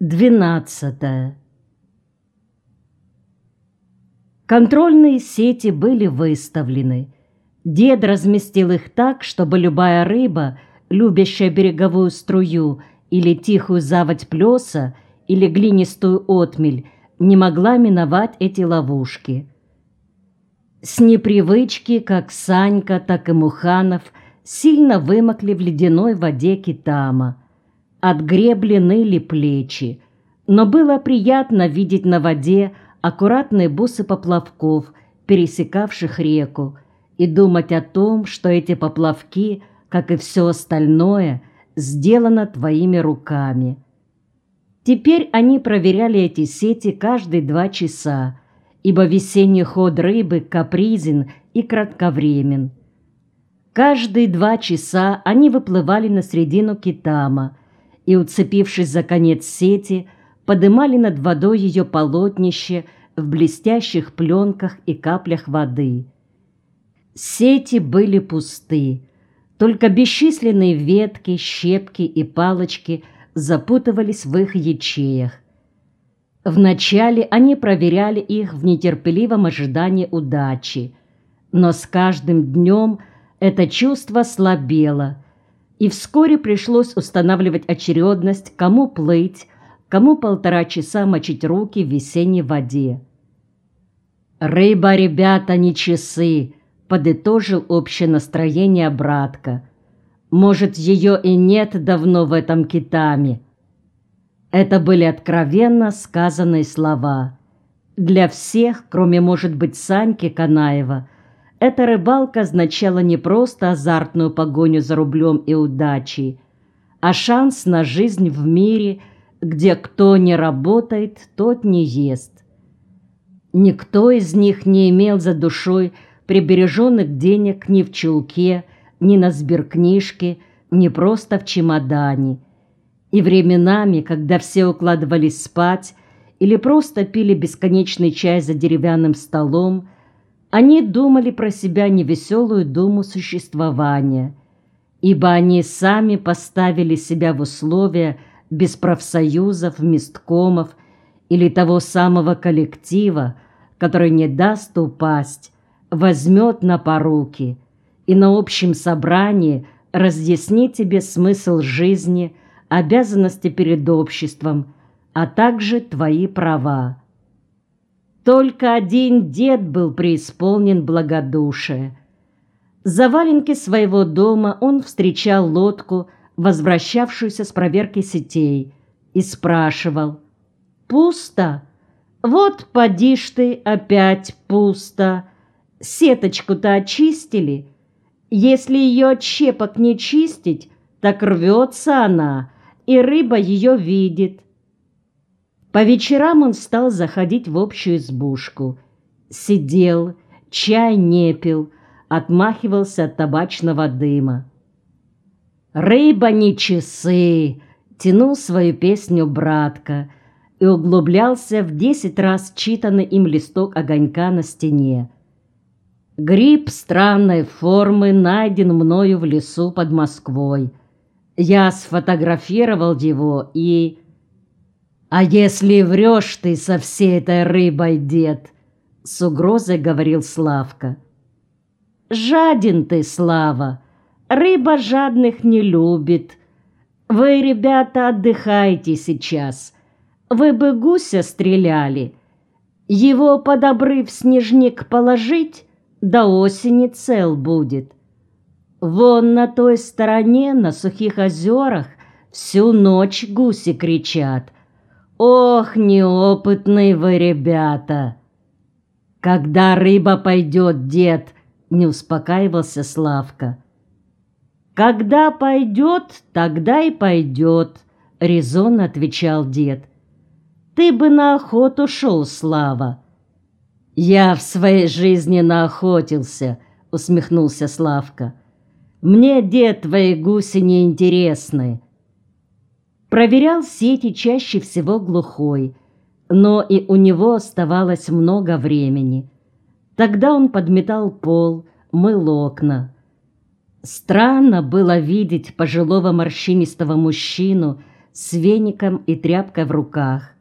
Двенадцатое. Контрольные сети были выставлены. Дед разместил их так, чтобы любая рыба, любящая береговую струю или тихую заводь плеса, или глинистую отмель, не могла миновать эти ловушки. С непривычки как Санька, так и Муханов сильно вымокли в ледяной воде Китама. От гребли ныли плечи, но было приятно видеть на воде аккуратные бусы поплавков, пересекавших реку, и думать о том, что эти поплавки, как и все остальное, сделано твоими руками. Теперь они проверяли эти сети каждые два часа, ибо весенний ход рыбы капризен и кратковремен. Каждые два часа они выплывали на середину Китама и, уцепившись за конец сети, подымали над водой ее полотнище в блестящих пленках и каплях воды. Сети были пусты, только бесчисленные ветки, щепки и палочки запутывались в их ячеях. Вначале они проверяли их в нетерпеливом ожидании удачи, но с каждым днем – это чувство слабело, и вскоре пришлось устанавливать очередность, кому плыть, кому полтора часа мочить руки в весенней воде. «Рыба, ребята, не часы», — подытожил общее настроение братка. «Может, ее и нет давно в этом китаме». Это были откровенно сказанные слова. Для всех, кроме, может быть, Саньки Канаева, эта рыбалка означала не просто азартную погоню за рублем и удачей, а шанс на жизнь в мире, где кто не работает, тот не ест. Никто из них не имел за душой прибереженных денег ни в чулке, ни на сберкнижке, ни просто в чемодане. И временами, когда все укладывались спать или просто пили бесконечный чай за деревянным столом, они думали про себя невеселую думу существования, ибо они сами поставили себя в условия без профсоюзов, месткомов или того самого коллектива, который не даст упасть, возьмет на поруки и на общем собрании разъяснит тебе смысл жизни, обязанности перед обществом, а также твои права. Только один дед был преисполнен благодушия. За валенки своего дома он встречал лодку, возвращавшуюся с проверки сетей, и спрашивал «Пусто? Вот поди ж ты, опять пусто. Сеточку-то очистили? Если ее от щепок не чистить, так рвется она, и рыба ее видит. По вечерам он стал заходить в общую избушку. Сидел, чай не пил, отмахивался от табачного дыма. «Рыба не часы!» — тянул свою песню братка и углублялся в десять раз читанный им листок огонька на стене. Гриб странной формы найден мною в лесу под Москвой. Я сфотографировал его и «А если врешь ты со всей этой рыбой, дед?» С угрозой говорил Славка. «Жаден ты, Слава! Рыба жадных не любит. Вы, ребята, отдыхайте сейчас. Вы бы гуся стреляли. Его под обрыв снежник положить, до осени цел будет. Вон на той стороне, на сухих озерах, всю ночь гуси кричат. Ох, неопытные вы ребята! Когда рыба пойдет, дед, не успокаивался Славка. Когда пойдет, тогда и пойдет, резонно отвечал дед. Ты бы на охоту шел, Слава. Я в своей жизни наохотился, усмехнулся Славка. Мне, дед, твои гуси не интересны. Проверял сети чаще всего глухой, но и у него оставалось много времени. Тогда он подметал пол, мыл окна. Странно было видеть пожилого морщинистого мужчину с веником и тряпкой в руках.